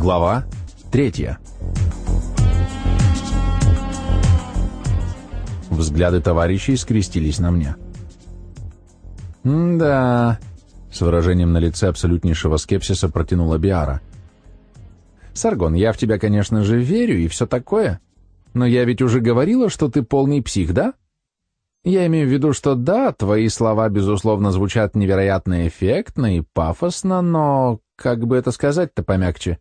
Глава третья. Взгляды товарищей скрестились на мне. «Да...» — с выражением на лице абсолютнейшего скепсиса протянула Биара. «Саргон, я в тебя, конечно же, верю и все такое, но я ведь уже говорила, что ты полный псих, да? Я имею в виду, что да, твои слова, безусловно, звучат невероятно эффектно и пафосно, но как бы это сказать-то помягче?»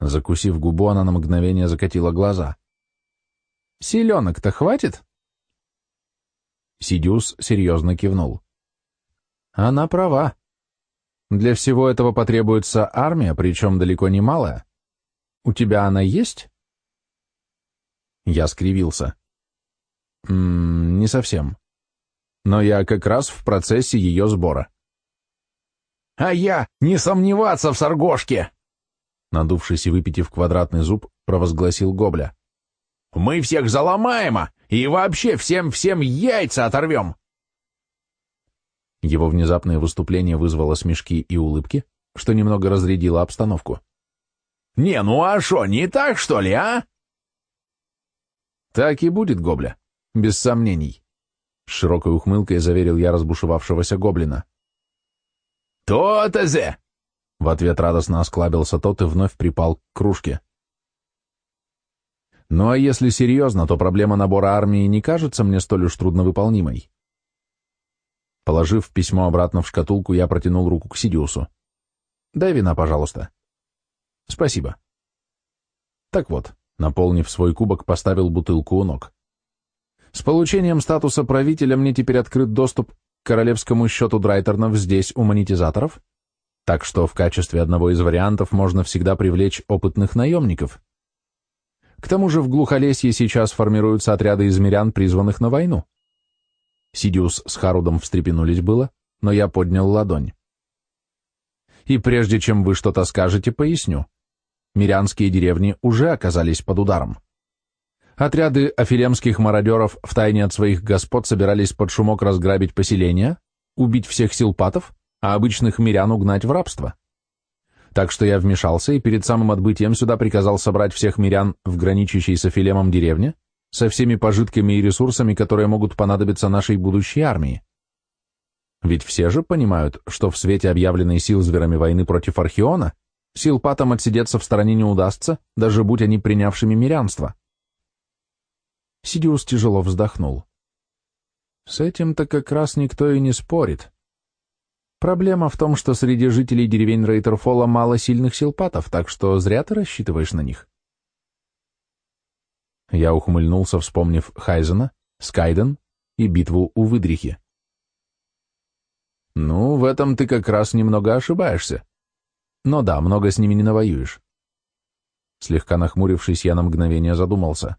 Закусив губу, она на мгновение закатила глаза. «Селенок-то хватит?» Сидюс серьезно кивнул. «Она права. Для всего этого потребуется армия, причем далеко не малая. У тебя она есть?» Я скривился. «М -м, «Не совсем. Но я как раз в процессе ее сбора». «А я не сомневаться в Саргошке!» Надувшись и выпитив квадратный зуб, провозгласил Гобля. «Мы всех заломаем, а, и вообще всем-всем яйца оторвем!» Его внезапное выступление вызвало смешки и улыбки, что немного разрядило обстановку. «Не, ну а шо, не так, что ли, а?» «Так и будет, Гобля, без сомнений», — с широкой ухмылкой заверил я разбушевавшегося гоблина. «То-то зе! В ответ радостно осклабился тот и вновь припал к кружке. Ну а если серьезно, то проблема набора армии не кажется мне столь уж трудновыполнимой. Положив письмо обратно в шкатулку, я протянул руку к Сидиусу. «Дай вина, пожалуйста». «Спасибо». Так вот, наполнив свой кубок, поставил бутылку у ног. С получением статуса правителя мне теперь открыт доступ к королевскому счету Драйтернов здесь, у монетизаторов, так что в качестве одного из вариантов можно всегда привлечь опытных наемников. К тому же в Глухолесье сейчас формируются отряды измерян, призванных на войну. Сидиус с Харудом встрепенулись было, но я поднял ладонь. И прежде чем вы что-то скажете, поясню. Мирянские деревни уже оказались под ударом. Отряды афилемских мародеров втайне от своих господ собирались под шумок разграбить поселения, убить всех силпатов а обычных мирян угнать в рабство. Так что я вмешался и перед самым отбытием сюда приказал собрать всех мирян в граничащей с Афилемом деревне со всеми пожитками и ресурсами, которые могут понадобиться нашей будущей армии. Ведь все же понимают, что в свете объявленной сил зверами войны против Архиона сил патам отсидеться в стороне не удастся, даже будь они принявшими мирянство. Сидиус тяжело вздохнул. С этим-то как раз никто и не спорит. Проблема в том, что среди жителей деревень Рейтерфола мало сильных силпатов, так что зря ты рассчитываешь на них. Я ухмыльнулся, вспомнив Хайзена, Скайден и битву у Выдрихи. Ну, в этом ты как раз немного ошибаешься. Но да, много с ними не навоюешь. Слегка нахмурившись, я на мгновение задумался.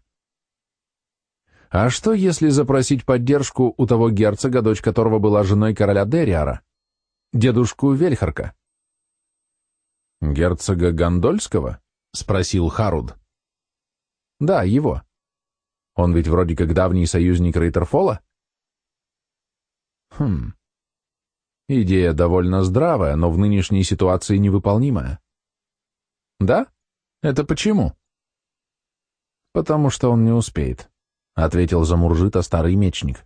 А что, если запросить поддержку у того герцога, дочь которого была женой короля Дериара? Дедушку Вельхарка. «Герцога Гондольского?» — спросил Харуд. «Да, его. Он ведь вроде как давний союзник Рейтерфола?» «Хм. Идея довольно здравая, но в нынешней ситуации невыполнимая». «Да? Это почему?» «Потому что он не успеет», — ответил Замуржита старый мечник.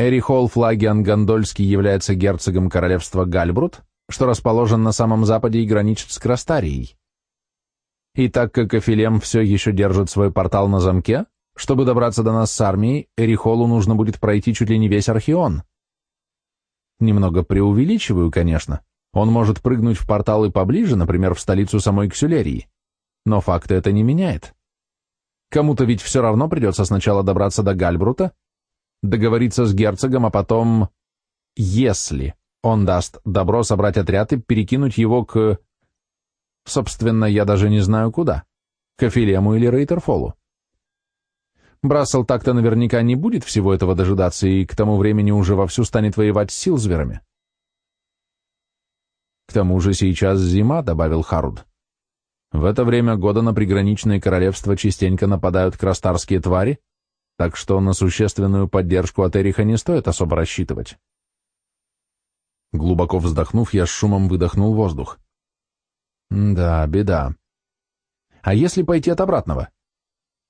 Эрихол Флагиан Гондольский является герцогом королевства Гальбрут, что расположен на самом западе и граничит с Крастарией. И так как Афилем все еще держит свой портал на замке, чтобы добраться до нас с армией, Эрихолу нужно будет пройти чуть ли не весь Архион. Немного преувеличиваю, конечно. Он может прыгнуть в порталы поближе, например, в столицу самой Ксюлерии. Но факты это не меняет. Кому-то ведь все равно придется сначала добраться до Гальбрута, договориться с герцогом, а потом, если он даст добро собрать отряд и перекинуть его к... Собственно, я даже не знаю куда. К Афилему или Рейтерфолу. Брассел так-то наверняка не будет всего этого дожидаться и к тому времени уже вовсю станет воевать с силзверами. К тому же сейчас зима, добавил Харуд. В это время года на приграничные королевства частенько нападают крастарские твари, так что на существенную поддержку от Эриха не стоит особо рассчитывать. Глубоко вздохнув, я с шумом выдохнул воздух. Да, беда. А если пойти от обратного?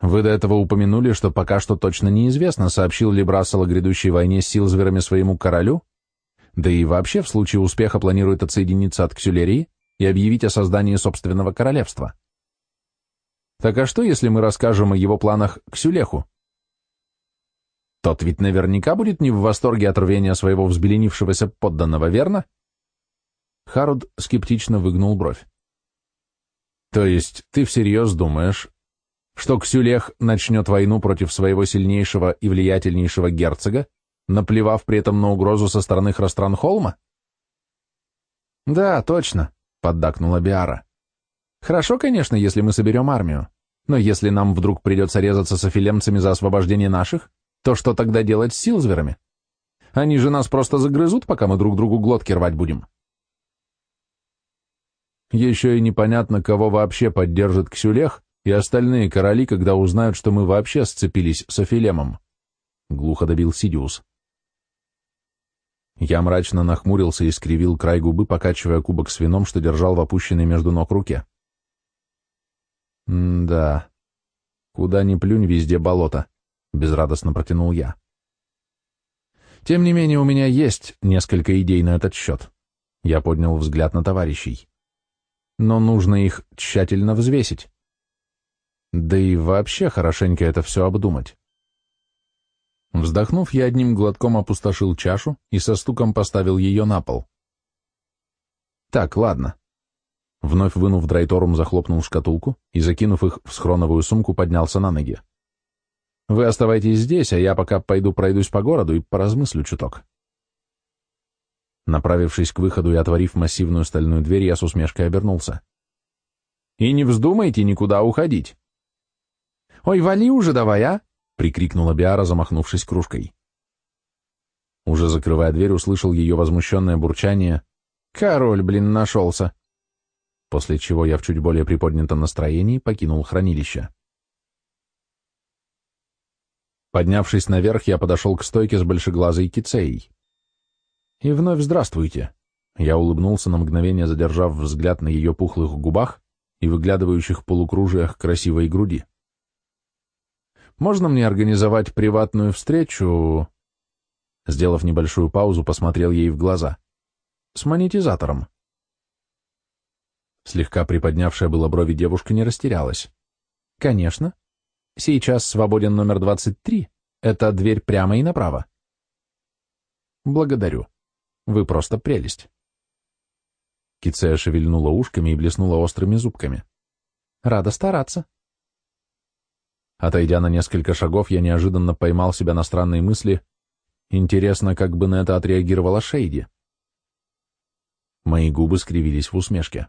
Вы до этого упомянули, что пока что точно неизвестно, сообщил ли Брассел о грядущей войне с Силзверами своему королю, да и вообще в случае успеха планирует отсоединиться от Ксюлерии и объявить о создании собственного королевства. Так а что, если мы расскажем о его планах Ксюлеху? Тот ведь наверняка будет не в восторге от рвения своего взбеленившегося подданного, верно? Харуд скептично выгнул бровь. То есть ты всерьез думаешь, что Ксюлех начнет войну против своего сильнейшего и влиятельнейшего герцога, наплевав при этом на угрозу со стороны Хространхолма? Да, точно, поддакнула Биара. Хорошо, конечно, если мы соберем армию, но если нам вдруг придется резаться с афилемцами за освобождение наших, то что тогда делать с силзверами? Они же нас просто загрызут, пока мы друг другу глотки рвать будем. Еще и непонятно, кого вообще поддержит Ксюлех и остальные короли, когда узнают, что мы вообще сцепились с Афилемом. Глухо добил Сидиус. Я мрачно нахмурился и скривил край губы, покачивая кубок с вином, что держал в опущенной между ног руке. «Да, куда ни плюнь, везде болото», — безрадостно протянул я. «Тем не менее, у меня есть несколько идей на этот счет». Я поднял взгляд на товарищей. «Но нужно их тщательно взвесить. Да и вообще хорошенько это все обдумать». Вздохнув, я одним глотком опустошил чашу и со стуком поставил ее на пол. «Так, ладно. Вновь вынув драйторум, захлопнул шкатулку и, закинув их в схроновую сумку, поднялся на ноги. «Вы оставайтесь здесь, а я пока пойду пройдусь по городу и поразмыслю чуток». Направившись к выходу и отворив массивную стальную дверь, я с усмешкой обернулся. «И не вздумайте никуда уходить!» «Ой, вали уже давай, а!» — прикрикнула Биара, замахнувшись кружкой. Уже закрывая дверь, услышал ее возмущенное бурчание. «Король, блин, нашелся!» после чего я в чуть более приподнятом настроении покинул хранилище. Поднявшись наверх, я подошел к стойке с большеглазой кицеей. И вновь здравствуйте. Я улыбнулся на мгновение, задержав взгляд на ее пухлых губах и выглядывающих полукружиях красивой груди. «Можно мне организовать приватную встречу?» Сделав небольшую паузу, посмотрел ей в глаза. «С монетизатором». Слегка приподнявшая было брови девушка не растерялась. «Конечно. Сейчас свободен номер 23. Это дверь прямо и направо». «Благодарю. Вы просто прелесть». Кицея шевельнула ушками и блеснула острыми зубками. «Рада стараться». Отойдя на несколько шагов, я неожиданно поймал себя на странной мысли. Интересно, как бы на это отреагировала Шейди. Мои губы скривились в усмешке.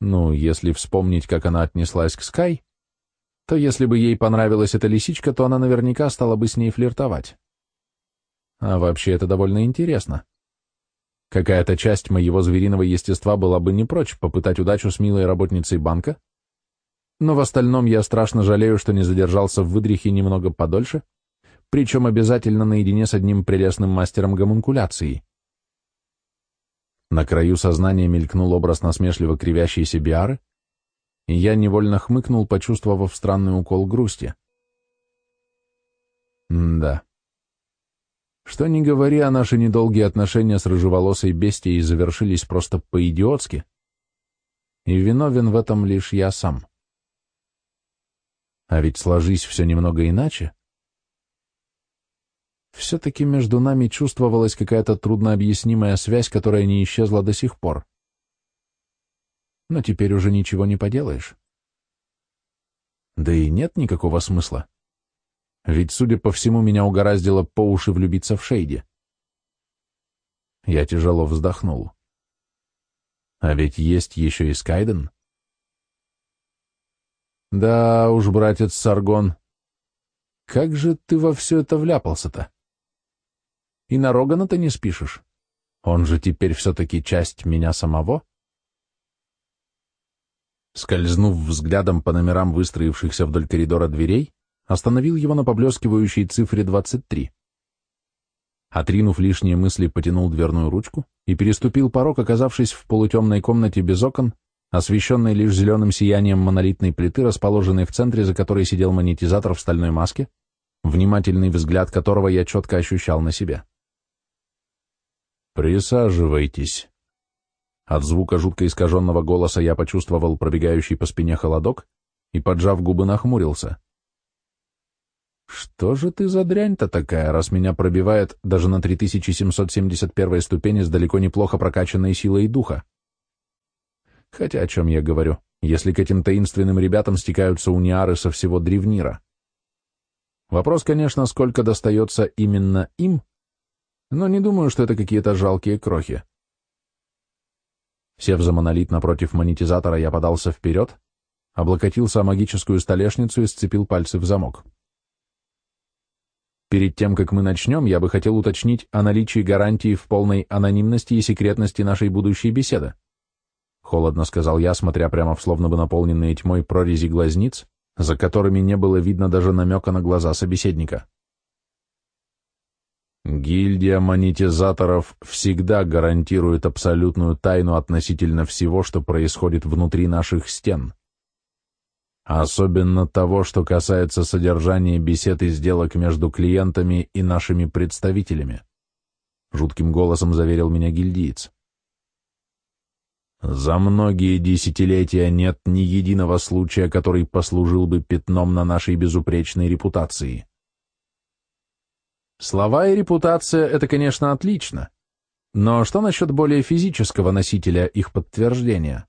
Ну, если вспомнить, как она отнеслась к Скай, то если бы ей понравилась эта лисичка, то она наверняка стала бы с ней флиртовать. А вообще это довольно интересно. Какая-то часть моего звериного естества была бы не прочь попытать удачу с милой работницей банка, но в остальном я страшно жалею, что не задержался в выдрихе немного подольше, причем обязательно наедине с одним прелестным мастером гомункуляции. На краю сознания мелькнул образ насмешливо кривящейся биары, я невольно хмыкнул, почувствовав странный укол грусти. Да. Что ни говори, а наши недолгие отношения с рыжеволосой бестией завершились просто по-идиотски, и виновен в этом лишь я сам. А ведь сложись все немного иначе, все-таки между нами чувствовалась какая-то труднообъяснимая связь, которая не исчезла до сих пор. Но теперь уже ничего не поделаешь. Да и нет никакого смысла. Ведь, судя по всему, меня угораздило по уши влюбиться в Шейди. Я тяжело вздохнул. А ведь есть еще и Скайден. Да уж, братец Саргон, как же ты во все это вляпался-то? И на Рогана-то не спишешь. Он же теперь все-таки часть меня самого. Скользнув взглядом по номерам выстроившихся вдоль коридора дверей, остановил его на поблескивающей цифре 23. Отринув лишние мысли, потянул дверную ручку и переступил порог, оказавшись в полутемной комнате без окон, освещенной лишь зеленым сиянием монолитной плиты, расположенной в центре, за которой сидел монетизатор в стальной маске, внимательный взгляд которого я четко ощущал на себе. «Присаживайтесь». От звука жутко искаженного голоса я почувствовал пробегающий по спине холодок и, поджав губы, нахмурился. «Что же ты за дрянь-то такая, раз меня пробивает даже на 3771 ступени с далеко неплохо прокачанной силой духа?» Хотя о чем я говорю, если к этим таинственным ребятам стекаются униары со всего древнира? Вопрос, конечно, сколько достается именно им, но не думаю, что это какие-то жалкие крохи. Сев за монолит напротив монетизатора, я подался вперед, облокотился о магическую столешницу и сцепил пальцы в замок. Перед тем, как мы начнем, я бы хотел уточнить о наличии гарантии в полной анонимности и секретности нашей будущей беседы. Холодно сказал я, смотря прямо в словно бы наполненные тьмой прорези глазниц, за которыми не было видно даже намека на глаза собеседника. Гильдия монетизаторов всегда гарантирует абсолютную тайну относительно всего, что происходит внутри наших стен. Особенно того, что касается содержания бесед и сделок между клиентами и нашими представителями. Жутким голосом заверил меня гильдиец. За многие десятилетия нет ни единого случая, который послужил бы пятном на нашей безупречной репутации. Слова и репутация — это, конечно, отлично. Но что насчет более физического носителя их подтверждения?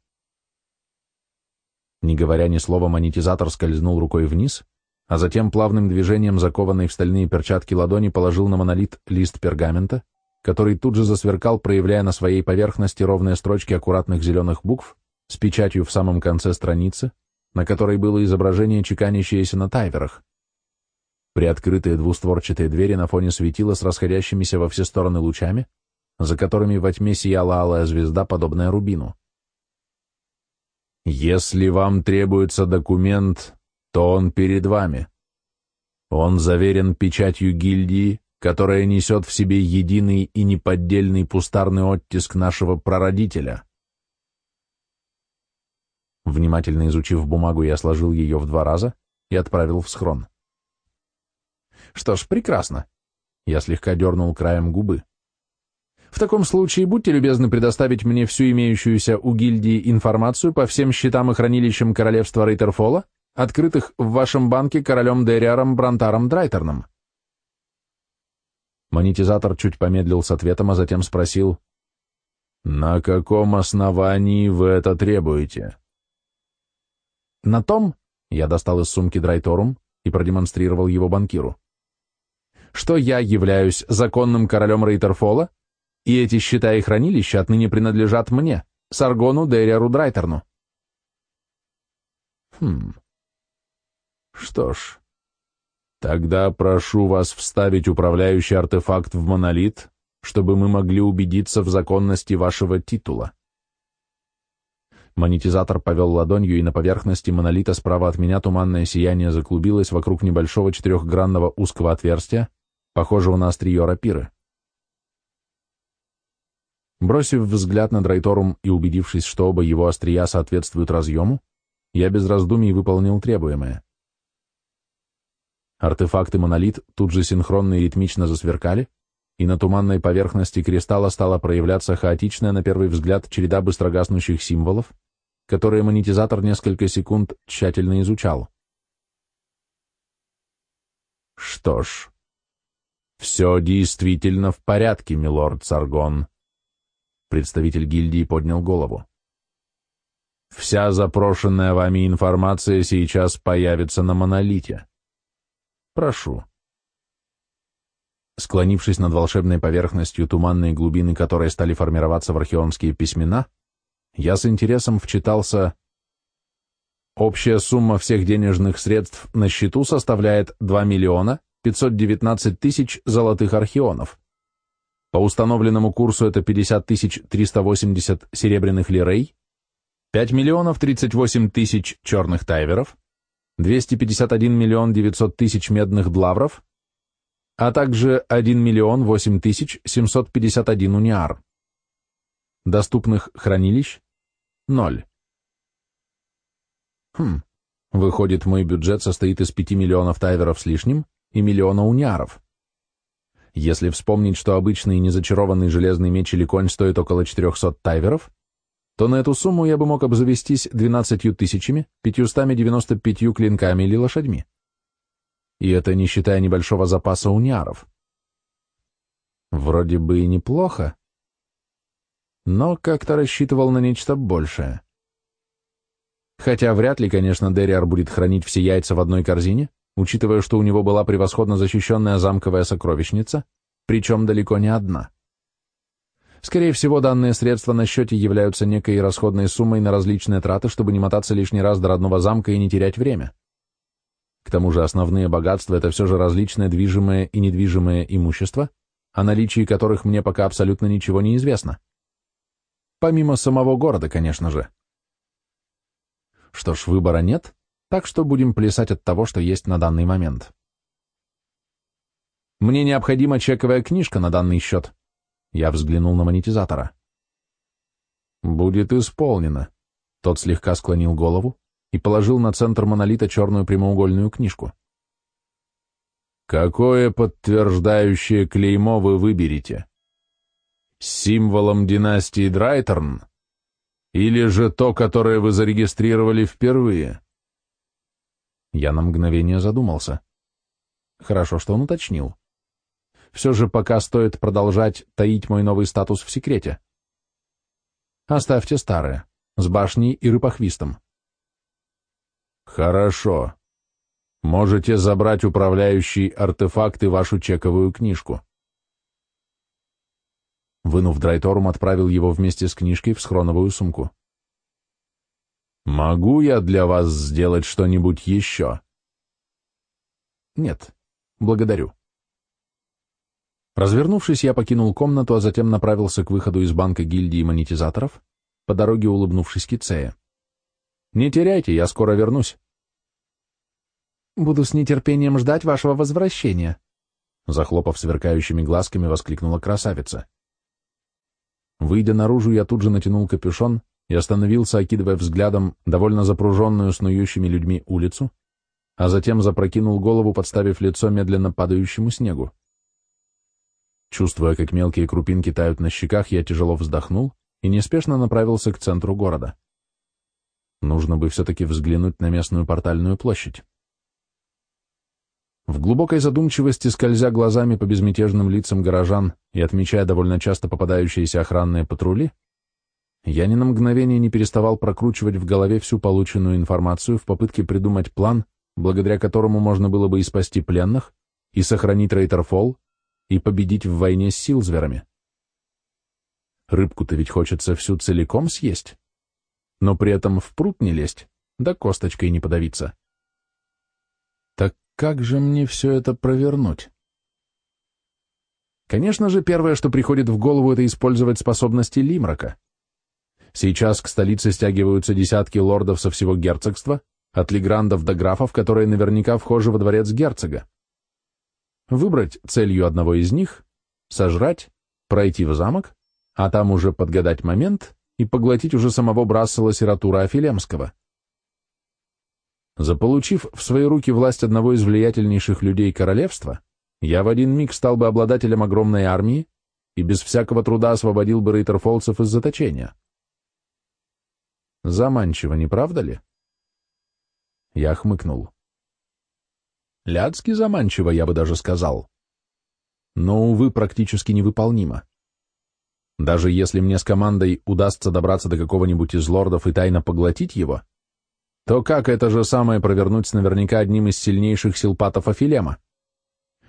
Не говоря ни слова, монетизатор скользнул рукой вниз, а затем плавным движением, закованной в стальные перчатки ладони, положил на монолит лист пергамента, который тут же засверкал, проявляя на своей поверхности ровные строчки аккуратных зеленых букв с печатью в самом конце страницы, на которой было изображение, чеканящееся на тайверах. Приоткрытые двустворчатые двери на фоне светила с расходящимися во все стороны лучами, за которыми во тьме сияла алая звезда, подобная рубину. Если вам требуется документ, то он перед вами. Он заверен печатью гильдии, которая несет в себе единый и неподдельный пустарный оттиск нашего прародителя. Внимательно изучив бумагу, я сложил ее в два раза и отправил в схрон. Что ж, прекрасно. Я слегка дернул краем губы. В таком случае будьте любезны предоставить мне всю имеющуюся у гильдии информацию по всем счетам и хранилищам королевства Рейтерфола, открытых в вашем банке королем Дериаром Брантаром Драйтерном. Монетизатор чуть помедлил с ответом, а затем спросил, «На каком основании вы это требуете?» «На том», — я достал из сумки Драйторум и продемонстрировал его банкиру, «что я являюсь законным королем Рейтерфола и эти счета и хранилища отныне принадлежат мне, Саргону Дериару Драйтерну. Хм. Что ж, тогда прошу вас вставить управляющий артефакт в монолит, чтобы мы могли убедиться в законности вашего титула. Монетизатор повел ладонью, и на поверхности монолита справа от меня туманное сияние заклубилось вокруг небольшого четырехгранного узкого отверстия, похожего на острие рапиры. Бросив взгляд на Драйторум и убедившись, что оба его острия соответствуют разъему, я без раздумий выполнил требуемое. Артефакты монолит тут же синхронно и ритмично засверкали, и на туманной поверхности кристалла стала проявляться хаотичная на первый взгляд череда быстрогаснущих символов, которые монетизатор несколько секунд тщательно изучал. Что ж, все действительно в порядке, милорд Саргон. Представитель гильдии поднял голову. Вся запрошенная вами информация сейчас появится на монолите. Прошу. Склонившись над волшебной поверхностью туманной глубины, которые стали формироваться в археонские письмена, я с интересом вчитался Общая сумма всех денежных средств на счету составляет 2 миллиона 519 тысяч золотых археонов. По установленному курсу это 50 380 серебряных лирей, 5 миллионов 38 тысяч черных тайверов, 251 миллион 900 тысяч медных длавров, а также 1 миллион 8 тысяч 751 униар. Доступных хранилищ – ноль. Хм, выходит, мой бюджет состоит из 5 миллионов тайверов с лишним и миллиона униаров. Если вспомнить, что обычный незачарованный железный меч или конь стоит около 400 тайверов, то на эту сумму я бы мог обзавестись 12 тысячами, 595 клинками или лошадьми. И это не считая небольшого запаса униаров. Вроде бы и неплохо, но как-то рассчитывал на нечто большее. Хотя вряд ли, конечно, Дериар будет хранить все яйца в одной корзине, учитывая, что у него была превосходно защищенная замковая сокровищница, причем далеко не одна. Скорее всего, данные средства на счете являются некой расходной суммой на различные траты, чтобы не мотаться лишний раз до родного замка и не терять время. К тому же основные богатства — это все же различное движимое и недвижимое имущество, о наличии которых мне пока абсолютно ничего не известно. Помимо самого города, конечно же. Что ж, выбора нет, так что будем плясать от того, что есть на данный момент. Мне необходима чековая книжка на данный счет. Я взглянул на монетизатора. Будет исполнено. Тот слегка склонил голову и положил на центр монолита черную прямоугольную книжку. Какое подтверждающее клеймо вы выберете? символом династии Драйтерн? Или же то, которое вы зарегистрировали впервые? Я на мгновение задумался. Хорошо, что он уточнил. Все же пока стоит продолжать таить мой новый статус в секрете. Оставьте старое, с башней и рыпохвистом. Хорошо. Можете забрать управляющий артефакт и вашу чековую книжку. Вынув драйторум, отправил его вместе с книжкой в схроновую сумку. «Могу я для вас сделать что-нибудь еще?» «Нет, благодарю». Развернувшись, я покинул комнату, а затем направился к выходу из банка гильдии монетизаторов, по дороге улыбнувшись Кицея. «Не теряйте, я скоро вернусь». «Буду с нетерпением ждать вашего возвращения», захлопав сверкающими глазками, воскликнула красавица. Выйдя наружу, я тут же натянул капюшон и остановился, окидывая взглядом довольно запруженную снующими людьми улицу, а затем запрокинул голову, подставив лицо медленно падающему снегу. Чувствуя, как мелкие крупинки тают на щеках, я тяжело вздохнул и неспешно направился к центру города. Нужно бы все-таки взглянуть на местную портальную площадь. В глубокой задумчивости, скользя глазами по безмятежным лицам горожан и отмечая довольно часто попадающиеся охранные патрули, я ни на мгновение не переставал прокручивать в голове всю полученную информацию в попытке придумать план, благодаря которому можно было бы и спасти пленных, и сохранить Рейтерфолл, и победить в войне с силзверами. Рыбку-то ведь хочется всю целиком съесть, но при этом в пруд не лезть, да косточкой не подавиться. Как же мне все это провернуть? Конечно же, первое, что приходит в голову, это использовать способности Лимрака. Сейчас к столице стягиваются десятки лордов со всего герцогства, от леграндов до графов, которые наверняка вхожи во дворец герцога. Выбрать целью одного из них, сожрать, пройти в замок, а там уже подгадать момент и поглотить уже самого Брассела Сиратура Афилемского. Заполучив в свои руки власть одного из влиятельнейших людей королевства, я в один миг стал бы обладателем огромной армии и без всякого труда освободил бы рейтерфолцев из заточения. Заманчиво, не правда ли? Я хмыкнул. Ляцки заманчиво, я бы даже сказал. Но, увы, практически невыполнимо. Даже если мне с командой удастся добраться до какого-нибудь из лордов и тайно поглотить его, то как это же самое провернуть с наверняка одним из сильнейших силпатов Афилема?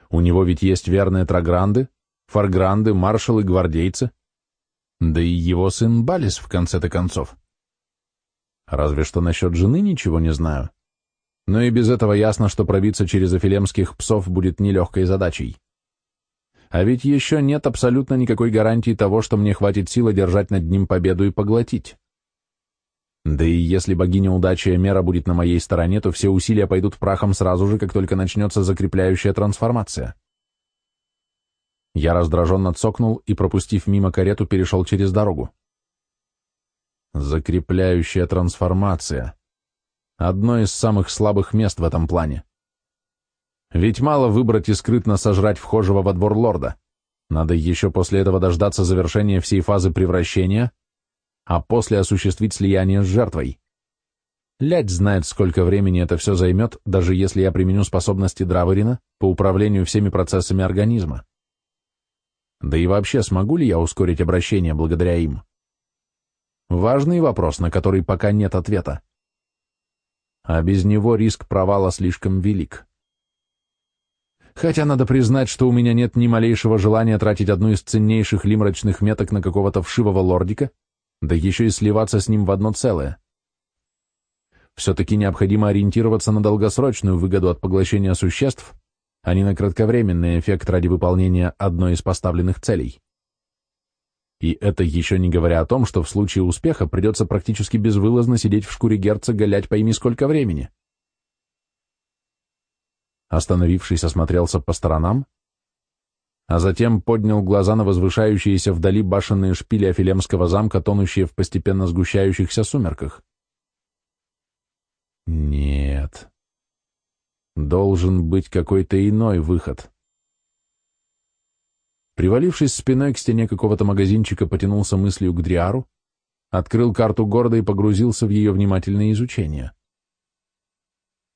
У него ведь есть верные трагранды, фаргранды, маршалы, гвардейцы. Да и его сын Балис в конце-то концов. Разве что насчет жены ничего не знаю. Но и без этого ясно, что пробиться через афилемских псов будет нелегкой задачей. А ведь еще нет абсолютно никакой гарантии того, что мне хватит силы держать над ним победу и поглотить. Да и если богиня удачи Мера будет на моей стороне, то все усилия пойдут прахом сразу же, как только начнется закрепляющая трансформация. Я раздраженно цокнул и, пропустив мимо карету, перешел через дорогу. Закрепляющая трансформация. Одно из самых слабых мест в этом плане. Ведь мало выбрать и скрытно сожрать вхожего во двор лорда. Надо еще после этого дождаться завершения всей фазы превращения, а после осуществить слияние с жертвой. Лядь знает, сколько времени это все займет, даже если я применю способности Драверина по управлению всеми процессами организма. Да и вообще, смогу ли я ускорить обращение благодаря им? Важный вопрос, на который пока нет ответа. А без него риск провала слишком велик. Хотя надо признать, что у меня нет ни малейшего желания тратить одну из ценнейших лимрачных меток на какого-то вшивого лордика, да еще и сливаться с ним в одно целое. Все-таки необходимо ориентироваться на долгосрочную выгоду от поглощения существ, а не на кратковременный эффект ради выполнения одной из поставленных целей. И это еще не говоря о том, что в случае успеха придется практически безвылазно сидеть в шкуре герцога, лять пойми сколько времени. Остановившись, осмотрелся по сторонам, а затем поднял глаза на возвышающиеся вдали башенные шпили Афилемского замка, тонущие в постепенно сгущающихся сумерках. Нет. Должен быть какой-то иной выход. Привалившись спиной к стене какого-то магазинчика, потянулся мыслью к Дриару, открыл карту города и погрузился в ее внимательное изучение.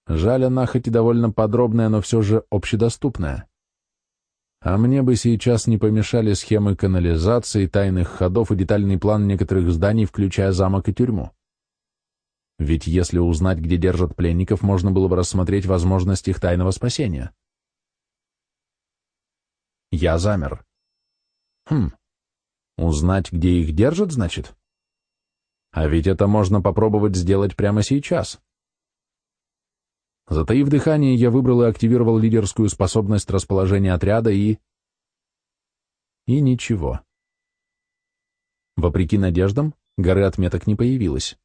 Жаль, она хоть и довольно подробная, но все же общедоступная. А мне бы сейчас не помешали схемы канализации, тайных ходов и детальный план некоторых зданий, включая замок и тюрьму. Ведь если узнать, где держат пленников, можно было бы рассмотреть возможность их тайного спасения. Я замер. Хм, узнать, где их держат, значит? А ведь это можно попробовать сделать прямо сейчас. Затаив дыхание, я выбрал и активировал лидерскую способность расположения отряда и... И ничего. Вопреки надеждам, горы отметок не появилось.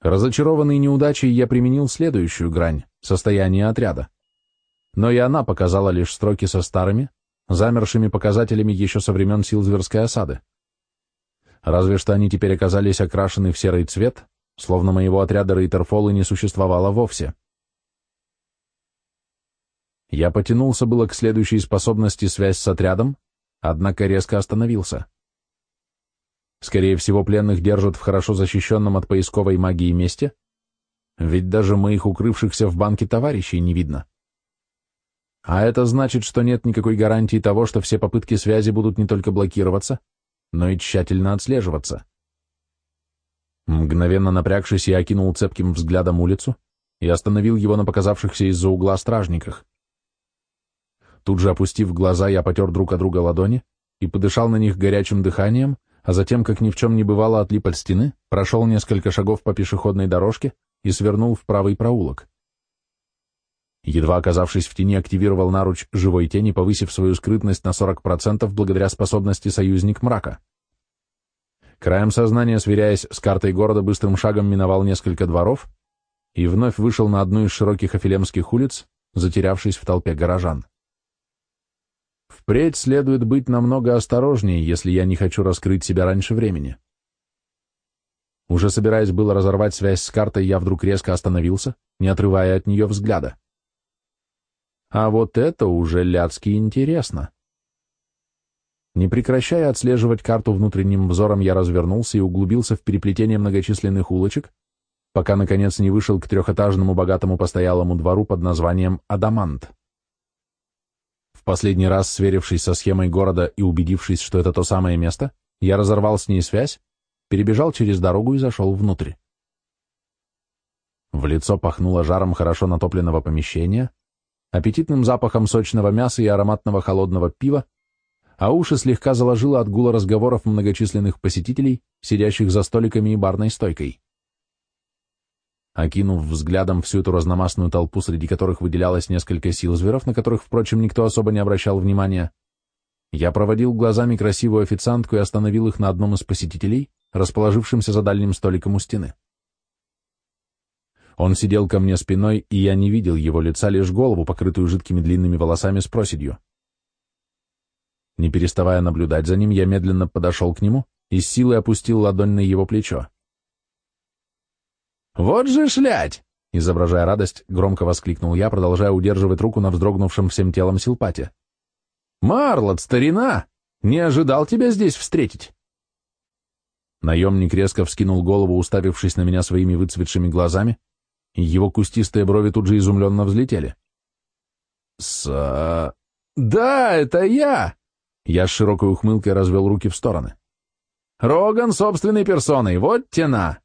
Разочарованный неудачей, я применил следующую грань — состояние отряда. Но и она показала лишь строки со старыми, замершими показателями еще со времен Силзверской осады. Разве что они теперь оказались окрашены в серый цвет, словно моего отряда Рейтерфолы не существовало вовсе. Я потянулся было к следующей способности связь с отрядом, однако резко остановился. Скорее всего, пленных держат в хорошо защищенном от поисковой магии месте, ведь даже моих укрывшихся в банке товарищей не видно. А это значит, что нет никакой гарантии того, что все попытки связи будут не только блокироваться, но и тщательно отслеживаться. Мгновенно напрягшись, я окинул цепким взглядом улицу и остановил его на показавшихся из-за угла стражниках. Тут же, опустив глаза, я потер друг от друга ладони и подышал на них горячим дыханием, а затем, как ни в чем не бывало, отлип от стены, прошел несколько шагов по пешеходной дорожке и свернул в правый проулок. Едва оказавшись в тени, активировал наруч живой тени, повысив свою скрытность на 40% благодаря способности союзник мрака. Краем сознания, сверяясь с картой города, быстрым шагом миновал несколько дворов и вновь вышел на одну из широких афилемских улиц, затерявшись в толпе горожан. Впредь следует быть намного осторожнее, если я не хочу раскрыть себя раньше времени. Уже собираясь было разорвать связь с картой, я вдруг резко остановился, не отрывая от нее взгляда. А вот это уже ляцки интересно. Не прекращая отслеживать карту внутренним взором, я развернулся и углубился в переплетение многочисленных улочек, пока, наконец, не вышел к трехэтажному богатому постоялому двору под названием «Адамант». В последний раз, сверившись со схемой города и убедившись, что это то самое место, я разорвал с ней связь, перебежал через дорогу и зашел внутрь. В лицо пахнуло жаром хорошо натопленного помещения, аппетитным запахом сочного мяса и ароматного холодного пива, а уши слегка заложило от гула разговоров многочисленных посетителей, сидящих за столиками и барной стойкой. Окинув взглядом всю эту разномастную толпу, среди которых выделялось несколько сил зверов, на которых, впрочем, никто особо не обращал внимания, я проводил глазами красивую официантку и остановил их на одном из посетителей, расположившемся за дальним столиком у стены. Он сидел ко мне спиной, и я не видел его лица, лишь голову, покрытую жидкими длинными волосами с проседью. Не переставая наблюдать за ним, я медленно подошел к нему и с силой опустил ладонь на его плечо. «Вот же шлять!» — изображая радость, громко воскликнул я, продолжая удерживать руку на вздрогнувшем всем телом силпате. «Марлот, старина! Не ожидал тебя здесь встретить!» Наемник резко вскинул голову, уставившись на меня своими выцветшими глазами, его кустистые брови тут же изумленно взлетели. «С... да, это я!» Я с широкой ухмылкой развел руки в стороны. «Роган собственной персоной, вот тена!»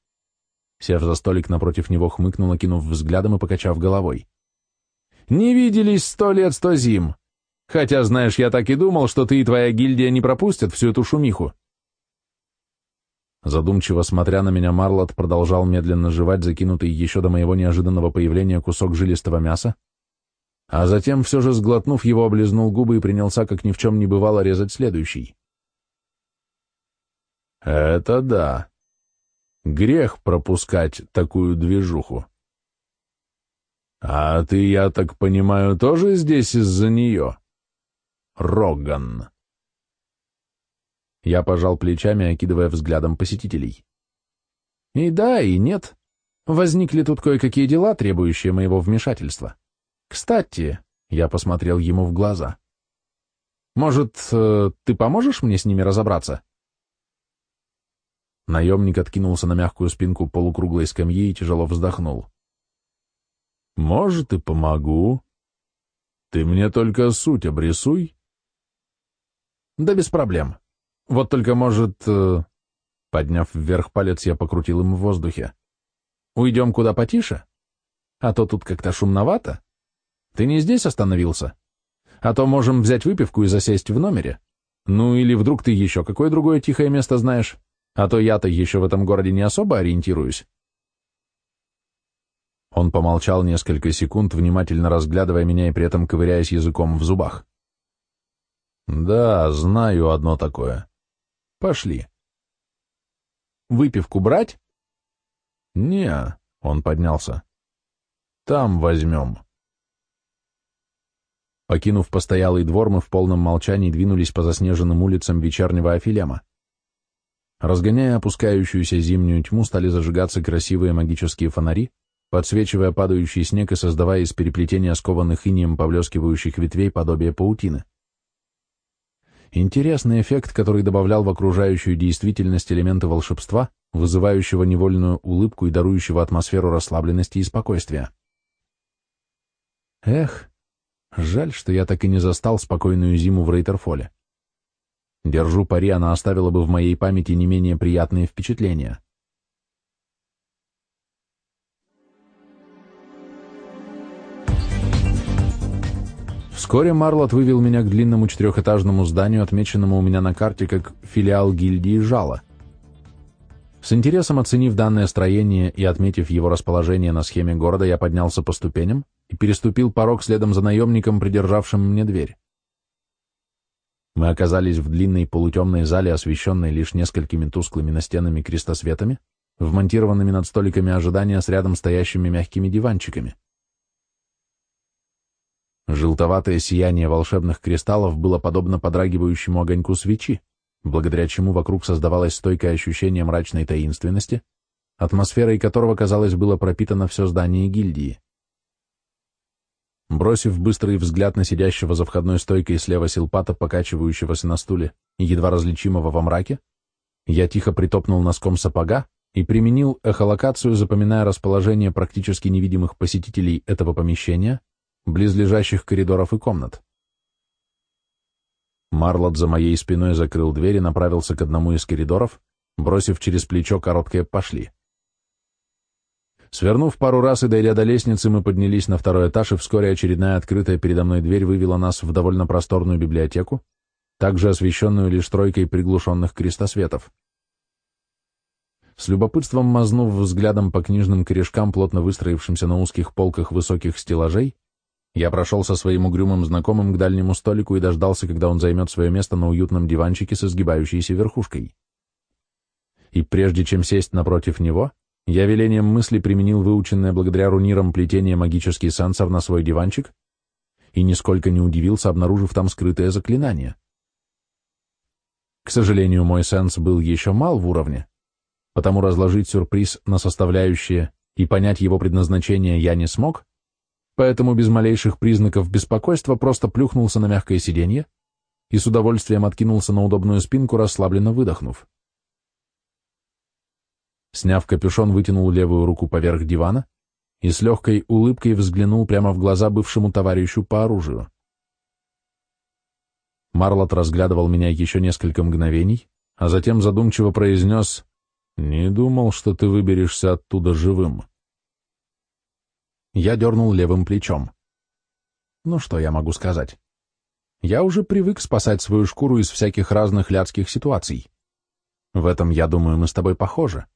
Сев за столик напротив него, хмыкнул, окинув взглядом и покачав головой. «Не виделись сто лет, сто зим. Хотя, знаешь, я так и думал, что ты и твоя гильдия не пропустят всю эту шумиху. Задумчиво смотря на меня, Марлот продолжал медленно жевать закинутый еще до моего неожиданного появления кусок жилистого мяса, а затем, все же сглотнув его, облизнул губы и принялся, как ни в чем не бывало, резать следующий. «Это да. Грех пропускать такую движуху. А ты, я так понимаю, тоже здесь из-за нее? Роган». Я пожал плечами, окидывая взглядом посетителей. И да, и нет. Возникли тут кое-какие дела, требующие моего вмешательства. Кстати, я посмотрел ему в глаза. Может, э, ты поможешь мне с ними разобраться? Наемник откинулся на мягкую спинку полукруглой скамьи и тяжело вздохнул. «Может, и помогу. Ты мне только суть обрисуй». «Да без проблем. Вот только, может...» э, Подняв вверх палец, я покрутил им в воздухе. «Уйдем куда потише? А то тут как-то шумновато. Ты не здесь остановился? А то можем взять выпивку и засесть в номере. Ну или вдруг ты еще какое другое тихое место знаешь? А то я-то еще в этом городе не особо ориентируюсь». Он помолчал несколько секунд, внимательно разглядывая меня и при этом ковыряясь языком в зубах. «Да, знаю одно такое. Пошли. Выпивку брать? Не, он поднялся. Там возьмем. Покинув постоялый двор, мы в полном молчании двинулись по заснеженным улицам вечернего Афилема. Разгоняя опускающуюся зимнюю тьму, стали зажигаться красивые магические фонари, подсвечивая падающий снег и создавая из переплетения скованных инием поблескивающих ветвей подобие паутины. Интересный эффект, который добавлял в окружающую действительность элементы волшебства, вызывающего невольную улыбку и дарующего атмосферу расслабленности и спокойствия. Эх, жаль, что я так и не застал спокойную зиму в Рейтерфоле. Держу пари, она оставила бы в моей памяти не менее приятные впечатления. Вскоре Марлот вывел меня к длинному четырехэтажному зданию, отмеченному у меня на карте как филиал гильдии Жала. С интересом оценив данное строение и отметив его расположение на схеме города, я поднялся по ступеням и переступил порог следом за наемником, придержавшим мне дверь. Мы оказались в длинной полутемной зале, освещенной лишь несколькими тусклыми настенными крестосветами, вмонтированными над столиками ожидания с рядом стоящими мягкими диванчиками. Желтоватое сияние волшебных кристаллов было подобно подрагивающему огоньку свечи, благодаря чему вокруг создавалось стойкое ощущение мрачной таинственности, атмосферой которого, казалось, было пропитано все здание гильдии. Бросив быстрый взгляд на сидящего за входной стойкой слева силпата, покачивающегося на стуле едва различимого во мраке, я тихо притопнул носком сапога и применил эхолокацию, запоминая расположение практически невидимых посетителей этого помещения, близлежащих коридоров и комнат. Марлот за моей спиной закрыл дверь и направился к одному из коридоров, бросив через плечо короткое «пошли». Свернув пару раз и дойдя до лестницы, мы поднялись на второй этаж, и вскоре очередная открытая передо мной дверь вывела нас в довольно просторную библиотеку, также освещенную лишь тройкой приглушенных крестосветов. С любопытством мазнув взглядом по книжным корешкам, плотно выстроившимся на узких полках высоких стеллажей, я прошел со своим угрюмым знакомым к дальнему столику и дождался, когда он займет свое место на уютном диванчике с изгибающейся верхушкой. И прежде чем сесть напротив него, я велением мысли применил выученное благодаря рунирам плетение магический сенсор на свой диванчик и нисколько не удивился, обнаружив там скрытое заклинание. К сожалению, мой сенс был еще мал в уровне, потому разложить сюрприз на составляющие и понять его предназначение я не смог, поэтому без малейших признаков беспокойства просто плюхнулся на мягкое сиденье и с удовольствием откинулся на удобную спинку, расслабленно выдохнув. Сняв капюшон, вытянул левую руку поверх дивана и с легкой улыбкой взглянул прямо в глаза бывшему товарищу по оружию. Марлот разглядывал меня еще несколько мгновений, а затем задумчиво произнес «Не думал, что ты выберешься оттуда живым». Я дернул левым плечом. Ну что я могу сказать? Я уже привык спасать свою шкуру из всяких разных лядских ситуаций. В этом, я думаю, мы с тобой похожи.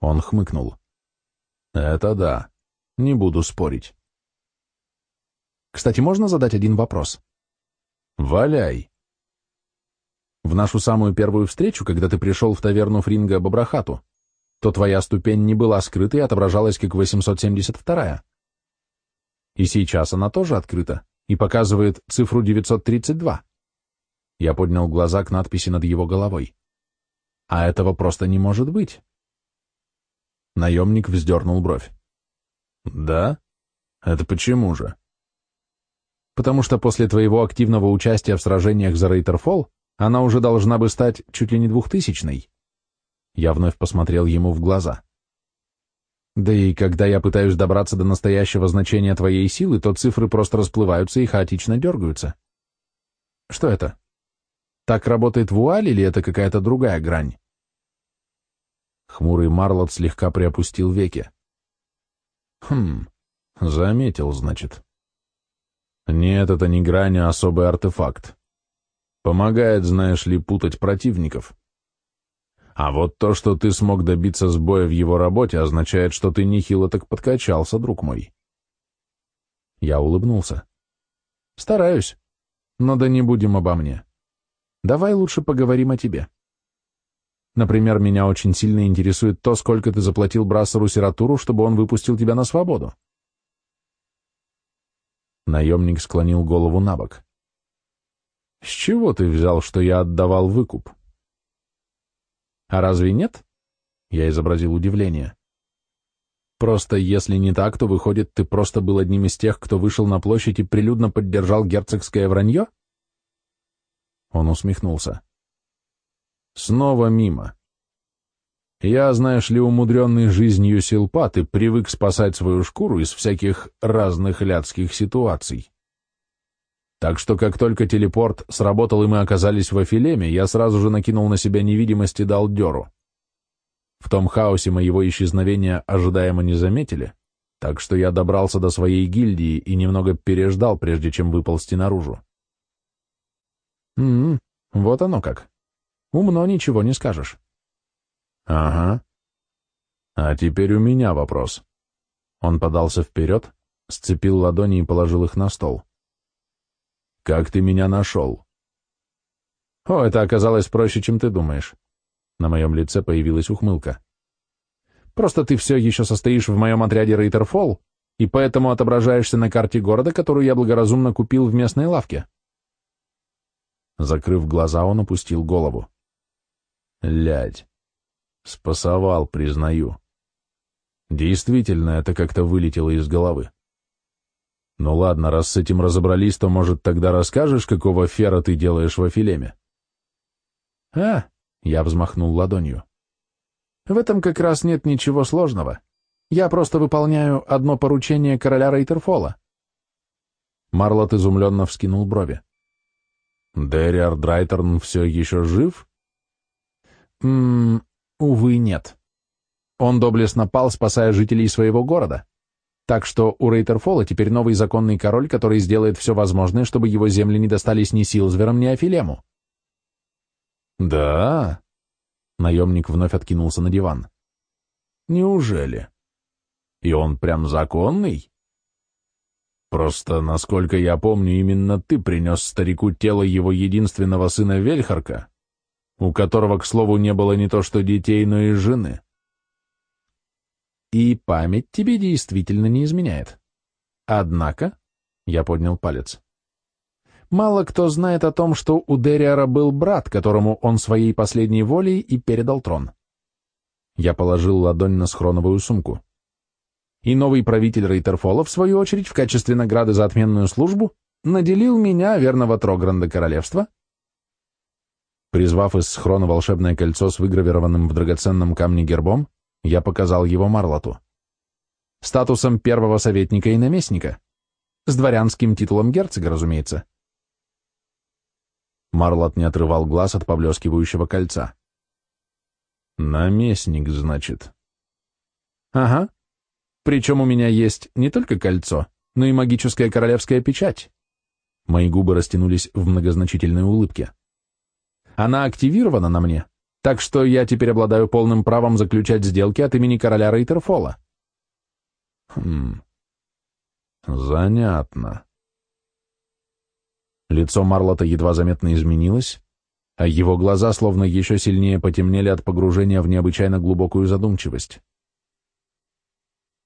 Он хмыкнул. Это да. Не буду спорить. Кстати, можно задать один вопрос? Валяй. В нашу самую первую встречу, когда ты пришел в таверну Фринга Бабрахату, то твоя ступень не была скрыта и отображалась как 872-я. И сейчас она тоже открыта и показывает цифру 932. Я поднял глаза к надписи над его головой. А этого просто не может быть. Наемник вздернул бровь. Да? Это почему же? Потому что после твоего активного участия в сражениях за Рейтерфолл она уже должна бы стать чуть ли не двухтысячной. Я вновь посмотрел ему в глаза. Да и когда я пытаюсь добраться до настоящего значения твоей силы, то цифры просто расплываются и хаотично дергаются. Что это? Так работает вуаль или это какая-то другая грань? Хмурый Марлот слегка приопустил веки. Хм, заметил, значит. Нет, это не грань, а особый артефакт. Помогает, знаешь ли, путать противников. А вот то, что ты смог добиться сбоя в его работе, означает, что ты нехило так подкачался, друг мой. Я улыбнулся. Стараюсь. Но да не будем обо мне. Давай лучше поговорим о тебе. Например, меня очень сильно интересует то, сколько ты заплатил Брассеру Сиратуру, чтобы он выпустил тебя на свободу. Наемник склонил голову на бок. С чего ты взял, что я отдавал выкуп? А разве нет? Я изобразил удивление. Просто если не так, то выходит, ты просто был одним из тех, кто вышел на площадь и прилюдно поддержал герцогское вранье? Он усмехнулся. Снова мимо. Я, знаешь ли, умудренный жизнью силпат и привык спасать свою шкуру из всяких разных лядских ситуаций. Так что как только телепорт сработал и мы оказались в Афилеме, я сразу же накинул на себя невидимость и дал дёру. В том хаосе моего исчезновения ожидаемо не заметили, так что я добрался до своей гильдии и немного переждал, прежде чем выползти наружу. М -м, вот оно как. Умно ничего не скажешь. Ага. А теперь у меня вопрос. Он подался вперед, сцепил ладони и положил их на стол. Как ты меня нашел? О, это оказалось проще, чем ты думаешь. На моем лице появилась ухмылка. Просто ты все еще состоишь в моем отряде Рейтерфолл, и поэтому отображаешься на карте города, которую я благоразумно купил в местной лавке. Закрыв глаза, он опустил голову. Лядь. Спасовал, признаю. Действительно, это как-то вылетело из головы. Ну ладно, раз с этим разобрались, то, может, тогда расскажешь, какого фера ты делаешь в Афилеме? А, я взмахнул ладонью. В этом как раз нет ничего сложного. Я просто выполняю одно поручение короля Рейтерфола. Марлот изумленно вскинул брови. Дерриар Драйтерн все еще жив? Ммм, увы, нет. Он доблестно пал, спасая жителей своего города. Так что у Рейтерфола теперь новый законный король, который сделает все возможное, чтобы его земли не достались ни Силзверам, ни Афилему. Да? Наемник вновь откинулся на диван. Неужели? И он прям законный? Просто, насколько я помню, именно ты принес старику тело его единственного сына Вельхарка, у которого, к слову, не было не то что детей, но и жены. И память тебе действительно не изменяет. Однако, я поднял палец, Мало кто знает о том, что у Дериара был брат, которому он своей последней волей и передал трон. Я положил ладонь на схроновую сумку. И новый правитель Рейтерфола, в свою очередь, в качестве награды за отменную службу, наделил меня, верного Трогранда королевства, Призвав из схрона волшебное кольцо с выгравированным в драгоценном камне гербом, я показал его Марлоту. Статусом первого советника и наместника. С дворянским титулом герцога, разумеется. Марлот не отрывал глаз от поблескивающего кольца. «Наместник, значит?» «Ага. Причем у меня есть не только кольцо, но и магическая королевская печать». Мои губы растянулись в многозначительной улыбке. Она активирована на мне, так что я теперь обладаю полным правом заключать сделки от имени короля Рейтерфола. Хм. Занятно. Лицо Марлота едва заметно изменилось, а его глаза словно еще сильнее потемнели от погружения в необычайно глубокую задумчивость.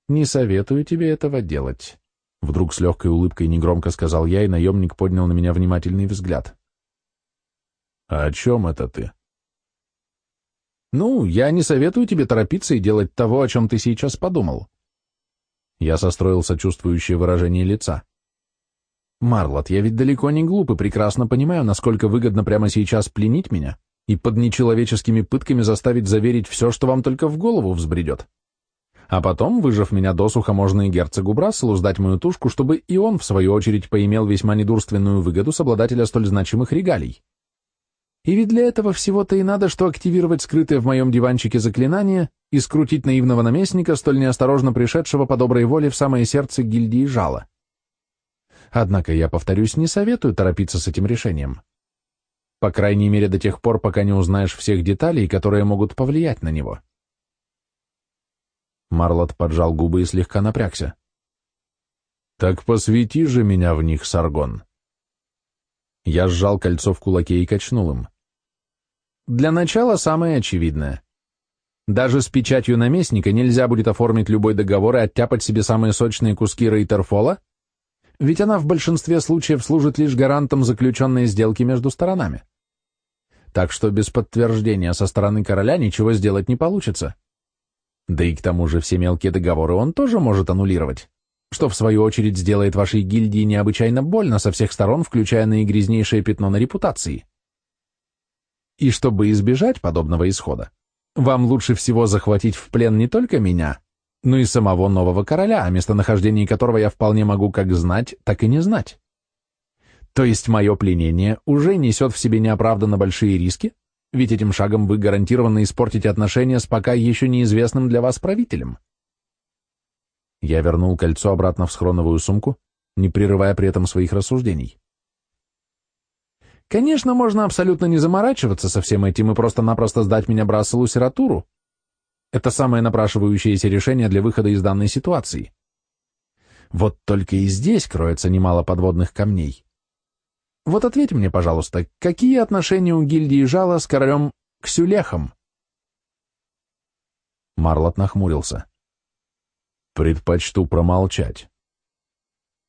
«Не советую тебе этого делать», — вдруг с легкой улыбкой негромко сказал я, и наемник поднял на меня внимательный взгляд. «А о чем это ты?» «Ну, я не советую тебе торопиться и делать того, о чем ты сейчас подумал». Я состроил сочувствующее выражение лица. «Марлот, я ведь далеко не глуп и прекрасно понимаю, насколько выгодно прямо сейчас пленить меня и под нечеловеческими пытками заставить заверить все, что вам только в голову взбредет. А потом, выжав меня досуха, можно и герцогу Брасселу сдать мою тушку, чтобы и он, в свою очередь, поимел весьма недурственную выгоду с обладателя столь значимых регалий. И ведь для этого всего-то и надо, что активировать скрытое в моем диванчике заклинание и скрутить наивного наместника, столь неосторожно пришедшего по доброй воле в самое сердце гильдии жала. Однако, я повторюсь, не советую торопиться с этим решением. По крайней мере, до тех пор, пока не узнаешь всех деталей, которые могут повлиять на него. Марлот поджал губы и слегка напрягся. «Так посвяти же меня в них, Саргон». Я сжал кольцо в кулаке и качнул им. Для начала самое очевидное. Даже с печатью наместника нельзя будет оформить любой договор и оттяпать себе самые сочные куски Рейтерфола, ведь она в большинстве случаев служит лишь гарантом заключенной сделки между сторонами. Так что без подтверждения со стороны короля ничего сделать не получится. Да и к тому же все мелкие договоры он тоже может аннулировать, что в свою очередь сделает вашей гильдии необычайно больно со всех сторон, включая наигрязнейшее пятно на репутации. И чтобы избежать подобного исхода, вам лучше всего захватить в плен не только меня, но и самого нового короля, о местонахождении которого я вполне могу как знать, так и не знать. То есть мое пленение уже несет в себе неоправданно большие риски, ведь этим шагом вы гарантированно испортите отношения с пока еще неизвестным для вас правителем. Я вернул кольцо обратно в схроновую сумку, не прерывая при этом своих рассуждений. Конечно, можно абсолютно не заморачиваться со всем этим и просто-напросто сдать меня Брасселу сиратуру. Это самое напрашивающееся решение для выхода из данной ситуации. Вот только и здесь кроется немало подводных камней. Вот ответь мне, пожалуйста, какие отношения у гильдии Жала с королем Ксюлехом? Марлот нахмурился. Предпочту промолчать.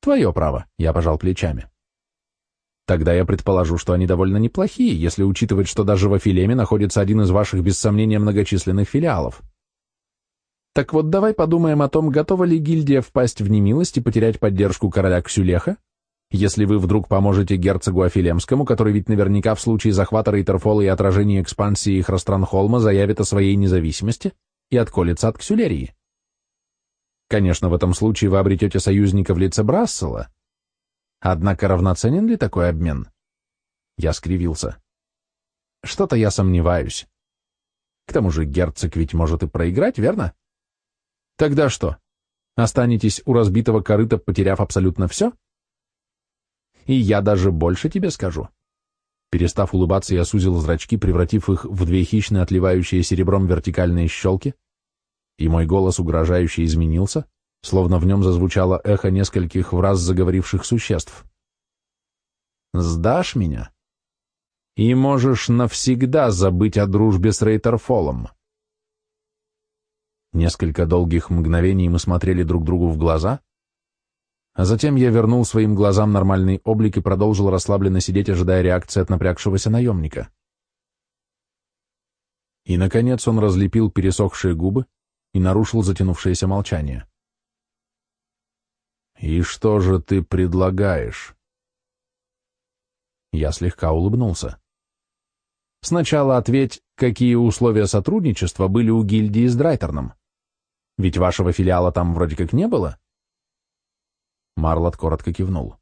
Твое право, я пожал плечами. Тогда я предположу, что они довольно неплохие, если учитывать, что даже в Афилеме находится один из ваших, без сомнения, многочисленных филиалов. Так вот, давай подумаем о том, готова ли гильдия впасть в немилость и потерять поддержку короля Ксюлеха, если вы вдруг поможете герцогу Афилемскому, который ведь наверняка в случае захвата Рейтерфола и отражения экспансии Храстранхолма заявит о своей независимости и отколется от Ксюлерии. Конечно, в этом случае вы обретете союзника в лице Брассела, Однако равноценен ли такой обмен? Я скривился. Что-то я сомневаюсь. К тому же герцог ведь может и проиграть, верно? Тогда что? Останетесь у разбитого корыта, потеряв абсолютно все? И я даже больше тебе скажу. Перестав улыбаться, я сузил зрачки, превратив их в две хищные, отливающие серебром вертикальные щелки, и мой голос угрожающе изменился, словно в нем зазвучало эхо нескольких в раз заговоривших существ. «Сдашь меня?» и можешь навсегда забыть о дружбе с Рейтерфолом. Несколько долгих мгновений мы смотрели друг другу в глаза, А затем я вернул своим глазам нормальный облик и продолжил расслабленно сидеть, ожидая реакции от напрягшегося наемника. И, наконец, он разлепил пересохшие губы и нарушил затянувшееся молчание. «И что же ты предлагаешь?» Я слегка улыбнулся. «Сначала ответь, какие условия сотрудничества были у гильдии с Драйтерном. Ведь вашего филиала там вроде как не было?» Марлот коротко кивнул.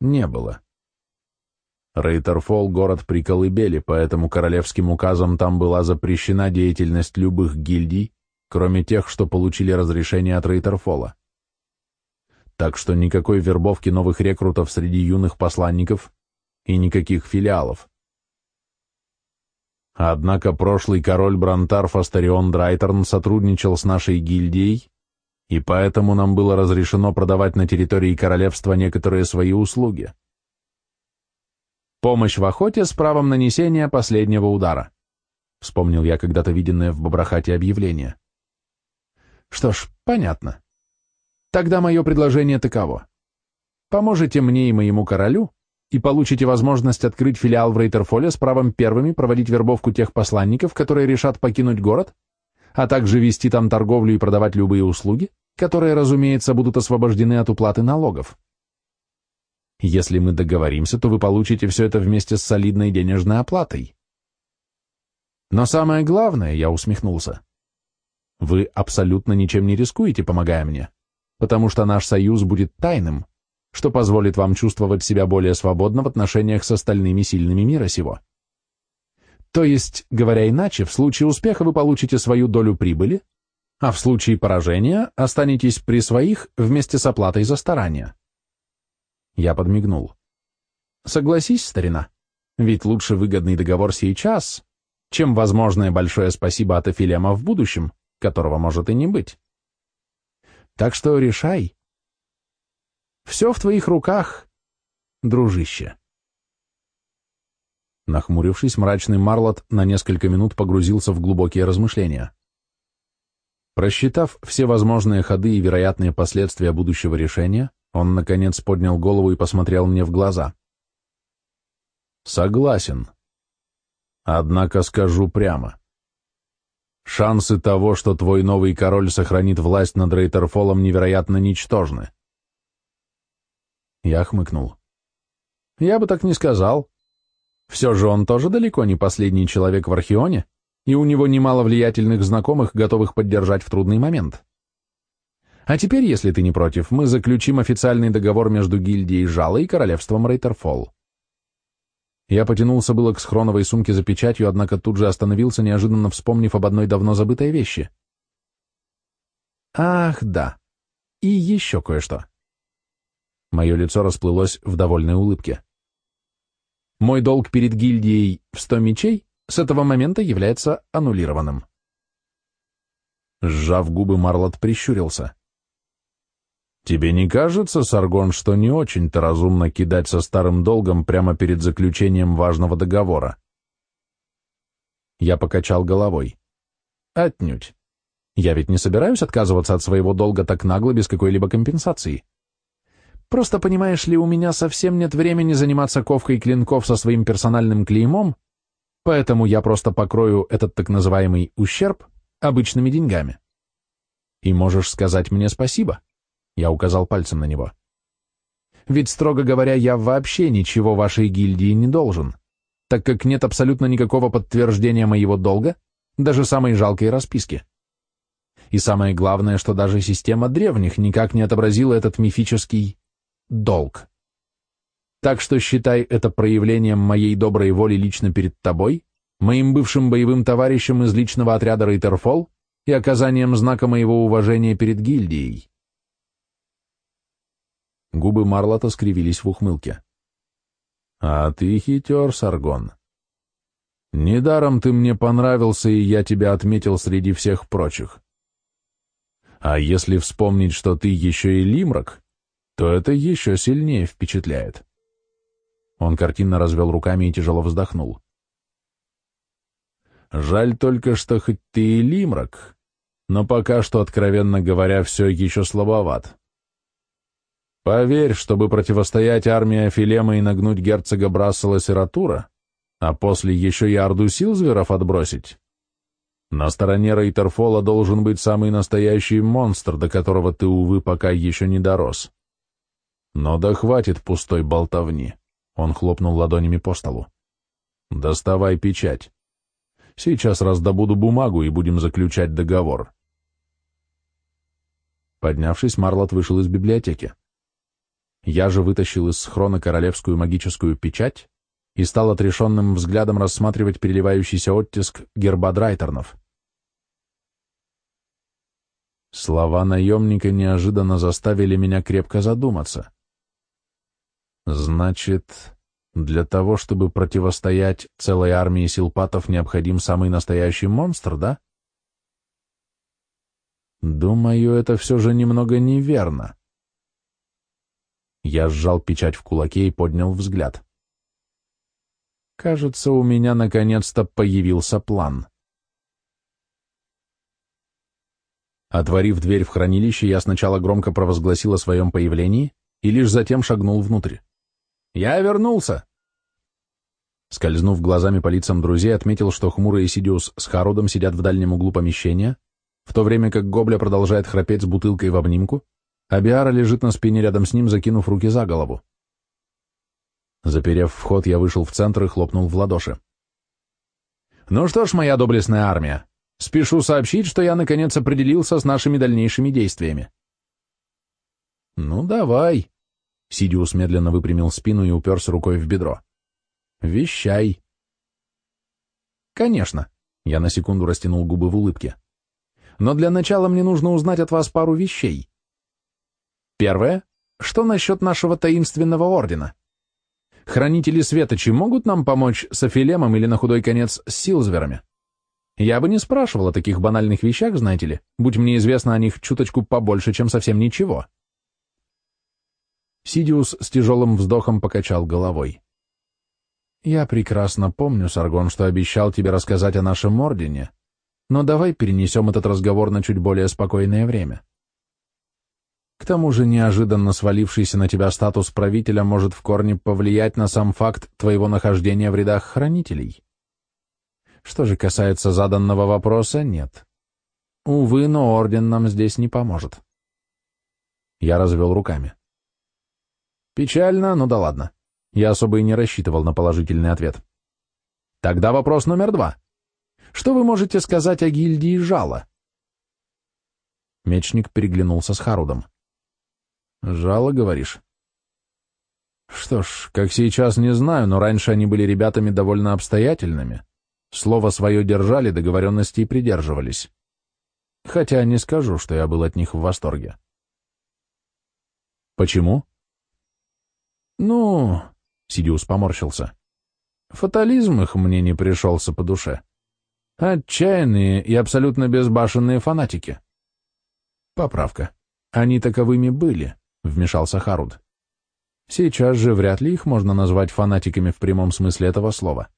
«Не было. Рейтерфолл — город при колыбели, поэтому королевским указом там была запрещена деятельность любых гильдий, кроме тех, что получили разрешение от Рейтерфола. Так что никакой вербовки новых рекрутов среди юных посланников и никаких филиалов. Однако прошлый король Бронтар Фастарион Драйтерн сотрудничал с нашей гильдией, и поэтому нам было разрешено продавать на территории королевства некоторые свои услуги. Помощь в охоте с правом нанесения последнего удара. Вспомнил я когда-то виденное в Бабрахате объявление. Что ж, понятно. Тогда мое предложение таково. Поможете мне и моему королю, и получите возможность открыть филиал в Рейтерфоле с правом первыми проводить вербовку тех посланников, которые решат покинуть город, а также вести там торговлю и продавать любые услуги, которые, разумеется, будут освобождены от уплаты налогов. Если мы договоримся, то вы получите все это вместе с солидной денежной оплатой. Но самое главное, я усмехнулся, вы абсолютно ничем не рискуете, помогая мне, потому что наш союз будет тайным, что позволит вам чувствовать себя более свободно в отношениях с остальными сильными мира сего. То есть, говоря иначе, в случае успеха вы получите свою долю прибыли, а в случае поражения останетесь при своих вместе с оплатой за старания. Я подмигнул. Согласись, старина, ведь лучше выгодный договор сейчас, чем возможное большое спасибо от Эфилема в будущем, которого может и не быть. Так что решай, все в твоих руках, дружище. Нахмурившись, мрачный Марлот на несколько минут погрузился в глубокие размышления. Просчитав все возможные ходы и вероятные последствия будущего решения, он, наконец, поднял голову и посмотрел мне в глаза. «Согласен. Однако скажу прямо. Шансы того, что твой новый король сохранит власть над Рейтерфолом, невероятно ничтожны. Я хмыкнул. Я бы так не сказал. Все же он тоже далеко не последний человек в Архионе, и у него немало влиятельных знакомых, готовых поддержать в трудный момент. А теперь, если ты не против, мы заключим официальный договор между гильдией Жала и королевством Рейтерфолл. Я потянулся было к схроновой сумке за печатью, однако тут же остановился, неожиданно вспомнив об одной давно забытой вещи. Ах, да. И еще кое-что. Мое лицо расплылось в довольной улыбке. Мой долг перед гильдией в сто мечей с этого момента является аннулированным. Сжав губы, Марлот прищурился. «Тебе не кажется, Саргон, что не очень-то разумно кидать со старым долгом прямо перед заключением важного договора?» Я покачал головой. «Отнюдь. Я ведь не собираюсь отказываться от своего долга так нагло, без какой-либо компенсации. Просто, понимаешь ли, у меня совсем нет времени заниматься ковкой клинков со своим персональным клеймом, поэтому я просто покрою этот так называемый ущерб обычными деньгами. И можешь сказать мне спасибо. Я указал пальцем на него. Ведь, строго говоря, я вообще ничего вашей гильдии не должен, так как нет абсолютно никакого подтверждения моего долга, даже самой жалкой расписки. И самое главное, что даже система древних никак не отобразила этот мифический долг. Так что считай это проявлением моей доброй воли лично перед тобой, моим бывшим боевым товарищем из личного отряда Рейтерфол и оказанием знака моего уважения перед гильдией. Губы Марлота скривились в ухмылке. «А ты хитер, Саргон. Недаром ты мне понравился, и я тебя отметил среди всех прочих. А если вспомнить, что ты еще и лимрак, то это еще сильнее впечатляет. Он картинно развел руками и тяжело вздохнул. Жаль только, что хоть ты и лимрак, но пока что, откровенно говоря, все еще слабоват. Поверь, чтобы противостоять армии Афилема и нагнуть герцога Брассела Сиратура, а после еще и орду Силзверов отбросить, на стороне Рейтерфола должен быть самый настоящий монстр, до которого ты, увы, пока еще не дорос. Но да хватит пустой болтовни. Он хлопнул ладонями по столу. Доставай печать. Сейчас раздобуду бумагу и будем заключать договор. Поднявшись, Марлот вышел из библиотеки. Я же вытащил из схрона королевскую магическую печать и стал отрешенным взглядом рассматривать переливающийся оттиск герба Драйтернов. Слова наемника неожиданно заставили меня крепко задуматься. Значит, для того, чтобы противостоять целой армии силпатов, необходим самый настоящий монстр, да? Думаю, это все же немного неверно. Я сжал печать в кулаке и поднял взгляд. Кажется, у меня наконец-то появился план. Отворив дверь в хранилище, я сначала громко провозгласил о своем появлении и лишь затем шагнул внутрь. «Я вернулся!» Скользнув глазами по лицам друзей, отметил, что хмурый Сидиус с Харудом сидят в дальнем углу помещения, в то время как Гобля продолжает храпеть с бутылкой в обнимку, а Биара лежит на спине рядом с ним, закинув руки за голову. Заперев вход, я вышел в центр и хлопнул в ладоши. «Ну что ж, моя доблестная армия, Спешу сообщить, что я наконец определился с нашими дальнейшими действиями. Ну, давай. Сидиус медленно выпрямил спину и уперся рукой в бедро. Вещай. Конечно. Я на секунду растянул губы в улыбке. Но для начала мне нужно узнать от вас пару вещей. Первое. Что насчет нашего таинственного ордена? Хранители Светочи могут нам помочь с Афилемом или на худой конец с Силзверами? Я бы не спрашивал о таких банальных вещах, знаете ли, будь мне известно о них чуточку побольше, чем совсем ничего. Сидиус с тяжелым вздохом покачал головой. «Я прекрасно помню, Саргон, что обещал тебе рассказать о нашем ордене, но давай перенесем этот разговор на чуть более спокойное время. К тому же неожиданно свалившийся на тебя статус правителя может в корне повлиять на сам факт твоего нахождения в рядах хранителей. Что же касается заданного вопроса, нет. Увы, но орден нам здесь не поможет. Я развел руками. Печально, ну да ладно. Я особо и не рассчитывал на положительный ответ. Тогда вопрос номер два. Что вы можете сказать о гильдии Жала? Мечник переглянулся с Харудом. Жало, говоришь? Что ж, как сейчас, не знаю, но раньше они были ребятами довольно обстоятельными. Слово свое держали, договоренностей придерживались. Хотя не скажу, что я был от них в восторге. Почему? Ну, Сидиус поморщился. Фатализм их мне не пришелся по душе. Отчаянные и абсолютно безбашенные фанатики. Поправка. Они таковыми были, вмешался Харуд. Сейчас же вряд ли их можно назвать фанатиками в прямом смысле этого слова.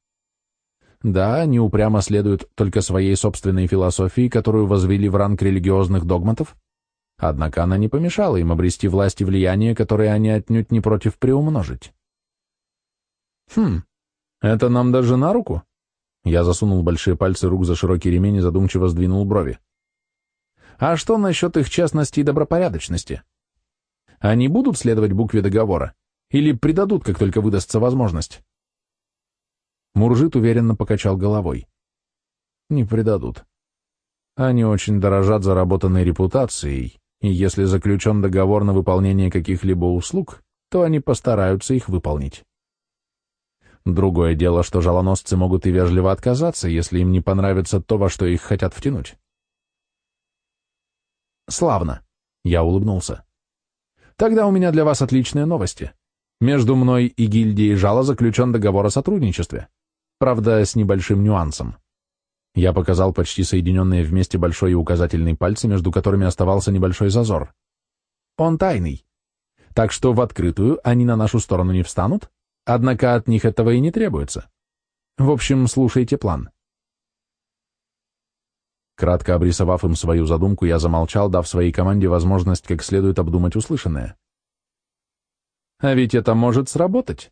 Да, они упрямо следуют только своей собственной философии, которую возвели в ранг религиозных догматов, однако она не помешала им обрести власть и влияние, которые они отнюдь не против приумножить. Хм, это нам даже на руку? Я засунул большие пальцы рук за широкий ремень и задумчиво сдвинул брови. А что насчет их честности и добропорядочности? Они будут следовать букве договора? Или предадут, как только выдастся возможность? Муржит уверенно покачал головой. Не предадут. Они очень дорожат заработанной репутацией, и если заключен договор на выполнение каких-либо услуг, то они постараются их выполнить. Другое дело, что жалоносцы могут и вежливо отказаться, если им не понравится то, во что их хотят втянуть. Славно. Я улыбнулся. Тогда у меня для вас отличные новости. Между мной и гильдией Жала заключен договор о сотрудничестве. Правда, с небольшим нюансом. Я показал почти соединенные вместе большой и указательный пальцы, между которыми оставался небольшой зазор. Он тайный. Так что в открытую они на нашу сторону не встанут, однако от них этого и не требуется. В общем, слушайте план. Кратко обрисовав им свою задумку, я замолчал, дав своей команде возможность как следует обдумать услышанное. А ведь это может сработать.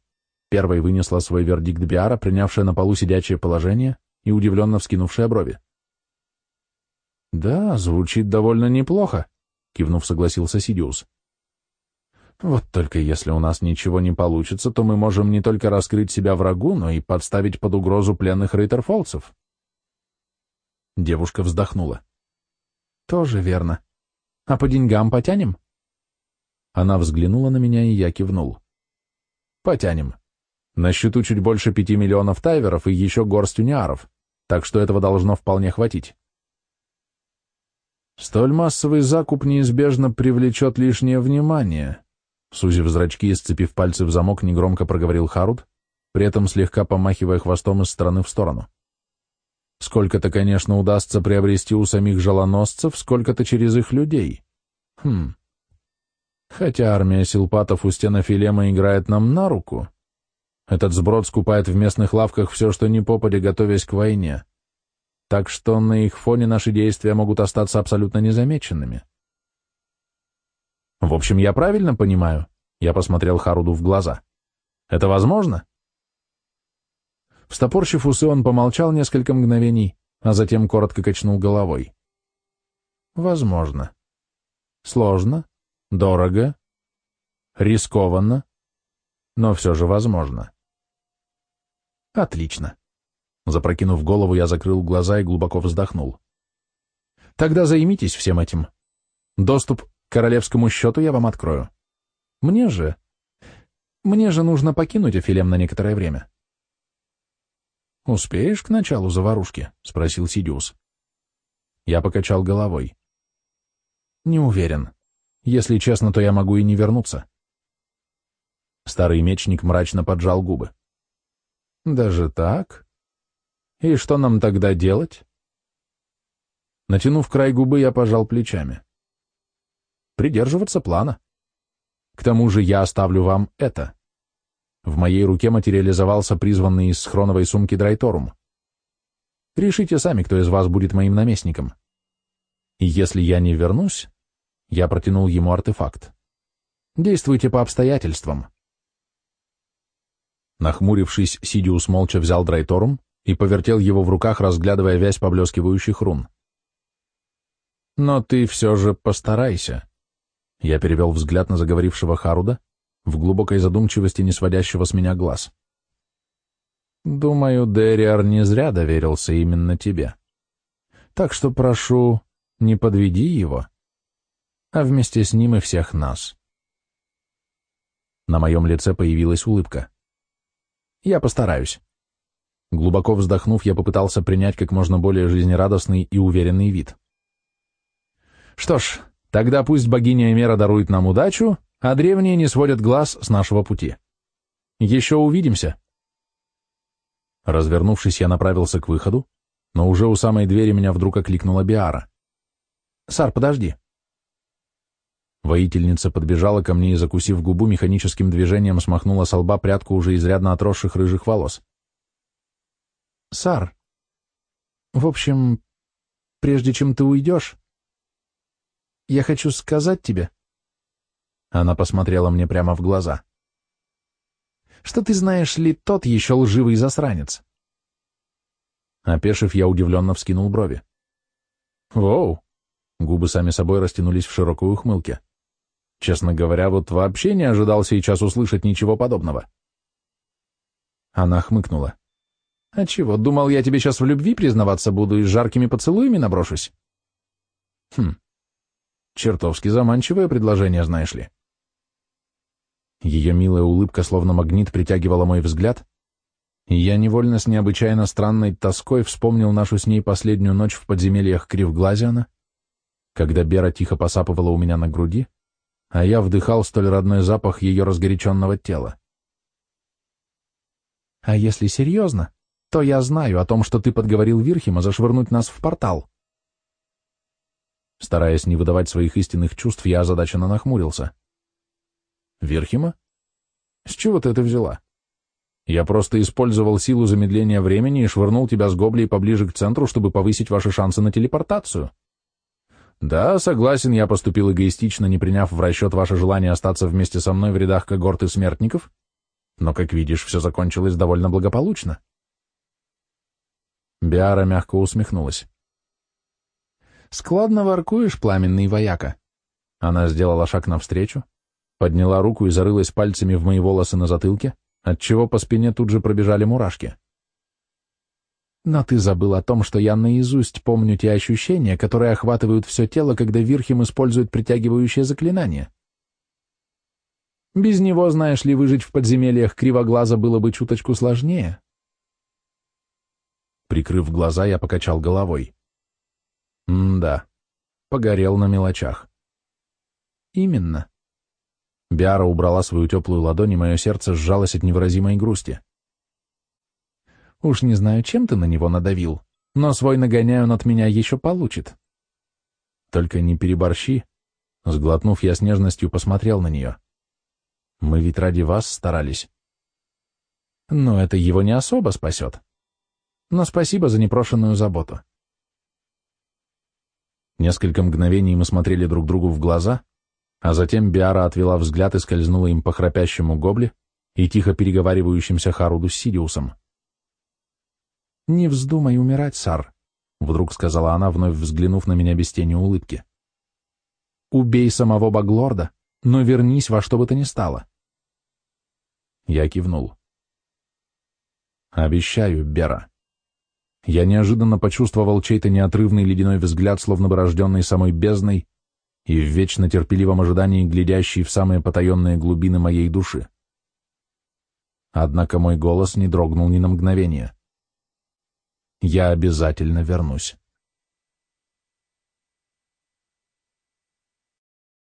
Первой вынесла свой вердикт Биара, принявшая на полу сидячее положение и удивленно вскинувшая брови. «Да, звучит довольно неплохо», — кивнув, согласился Сидиус. «Вот только если у нас ничего не получится, то мы можем не только раскрыть себя врагу, но и подставить под угрозу пленных рейтерфолцев». Девушка вздохнула. «Тоже верно. А по деньгам потянем?» Она взглянула на меня, и я кивнул. «Потянем. На счету чуть больше пяти миллионов тайверов и еще горсть униаров, так что этого должно вполне хватить». «Столь массовый закуп неизбежно привлечет лишнее внимание», сузив зрачки и сцепив пальцы в замок, негромко проговорил Харут, при этом слегка помахивая хвостом из стороны в сторону. Сколько-то, конечно, удастся приобрести у самих жалоносцев, сколько-то через их людей. Хм. Хотя армия силпатов у стена Филема играет нам на руку. Этот сброд скупает в местных лавках все, что не попадя, готовясь к войне. Так что на их фоне наши действия могут остаться абсолютно незамеченными. В общем, я правильно понимаю? Я посмотрел Харуду в глаза. Это возможно? Встопорщив усы, он помолчал несколько мгновений, а затем коротко качнул головой. Возможно. Сложно, дорого, рискованно, но все же возможно. Отлично. Запрокинув голову, я закрыл глаза и глубоко вздохнул. Тогда займитесь всем этим. Доступ к королевскому счету я вам открою. Мне же... Мне же нужно покинуть Афилем на некоторое время. «Успеешь к началу заварушки?» — спросил Сидиус. Я покачал головой. «Не уверен. Если честно, то я могу и не вернуться». Старый мечник мрачно поджал губы. «Даже так? И что нам тогда делать?» Натянув край губы, я пожал плечами. «Придерживаться плана. К тому же я оставлю вам это». В моей руке материализовался призванный из схроновой сумки Драйторум. Решите сами, кто из вас будет моим наместником. И если я не вернусь, я протянул ему артефакт. Действуйте по обстоятельствам. Нахмурившись, Сидиус молча взял Драйторум и повертел его в руках, разглядывая вязь поблескивающих рун. «Но ты все же постарайся», — я перевел взгляд на заговорившего Харуда, в глубокой задумчивости не сводящего с меня глаз. «Думаю, Дериар не зря доверился именно тебе. Так что прошу, не подведи его, а вместе с ним и всех нас». На моем лице появилась улыбка. «Я постараюсь». Глубоко вздохнув, я попытался принять как можно более жизнерадостный и уверенный вид. «Что ж, тогда пусть богиня Эмера дарует нам удачу, а древние не сводят глаз с нашего пути. Еще увидимся. Развернувшись, я направился к выходу, но уже у самой двери меня вдруг окликнула Биара. «Сар, подожди». Воительница подбежала ко мне и, закусив губу, механическим движением смахнула с лба прядку уже изрядно отросших рыжих волос. «Сар, в общем, прежде чем ты уйдешь, я хочу сказать тебе...» Она посмотрела мне прямо в глаза. «Что ты знаешь ли, тот еще лживый засранец?» Опешив, я удивленно вскинул брови. «Воу!» Губы сами собой растянулись в широкой ухмылке. Честно говоря, вот вообще не ожидал сейчас услышать ничего подобного. Она хмыкнула. «А чего, думал, я тебе сейчас в любви признаваться буду и с жаркими поцелуями наброшусь?» «Хм, чертовски заманчивое предложение, знаешь ли». Ее милая улыбка словно магнит притягивала мой взгляд, и я невольно с необычайно странной тоской вспомнил нашу с ней последнюю ночь в подземельях Кривглазиана, когда Бера тихо посапывала у меня на груди, а я вдыхал столь родной запах ее разгоряченного тела. «А если серьезно, то я знаю о том, что ты подговорил Вирхима зашвырнуть нас в портал». Стараясь не выдавать своих истинных чувств, я озадаченно нахмурился. Верхима? С чего ты это взяла? Я просто использовал силу замедления времени и швырнул тебя с гоблей поближе к центру, чтобы повысить ваши шансы на телепортацию. Да, согласен, я поступил эгоистично, не приняв в расчет ваше желание остаться вместе со мной в рядах когорты смертников, но, как видишь, все закончилось довольно благополучно. Биара мягко усмехнулась. «Складно воркуешь, пламенный вояка». Она сделала шаг навстречу, подняла руку и зарылась пальцами в мои волосы на затылке, отчего по спине тут же пробежали мурашки. Но ты забыл о том, что я наизусть помню те ощущения, которые охватывают все тело, когда Вирхим использует притягивающее заклинание. Без него, знаешь ли, выжить в подземельях кривоглаза было бы чуточку сложнее. Прикрыв глаза, я покачал головой. М-да, погорел на мелочах. Именно. Биара убрала свою теплую ладонь, и мое сердце сжалось от невыразимой грусти. Уж не знаю, чем ты на него надавил, но свой нагоняй он от меня еще получит. Только не переборщи. Сглотнув, я с нежностью посмотрел на нее. Мы ведь ради вас старались. Но это его не особо спасет. Но спасибо за непрошенную заботу. Несколько мгновений мы смотрели друг другу в глаза, а затем Биара отвела взгляд и скользнула им по храпящему гобле и тихо переговаривающимся Харуду с Сидиусом. «Не вздумай умирать, Сар», — вдруг сказала она, вновь взглянув на меня без тени улыбки. «Убей самого Баглорда, но вернись во что бы то ни стало». Я кивнул. «Обещаю, Бера». Я неожиданно почувствовал чей-то неотрывный ледяной взгляд, словно бы рожденный самой бездной, и в вечно терпеливом ожидании глядящий в самые потаенные глубины моей души. Однако мой голос не дрогнул ни на мгновение. Я обязательно вернусь.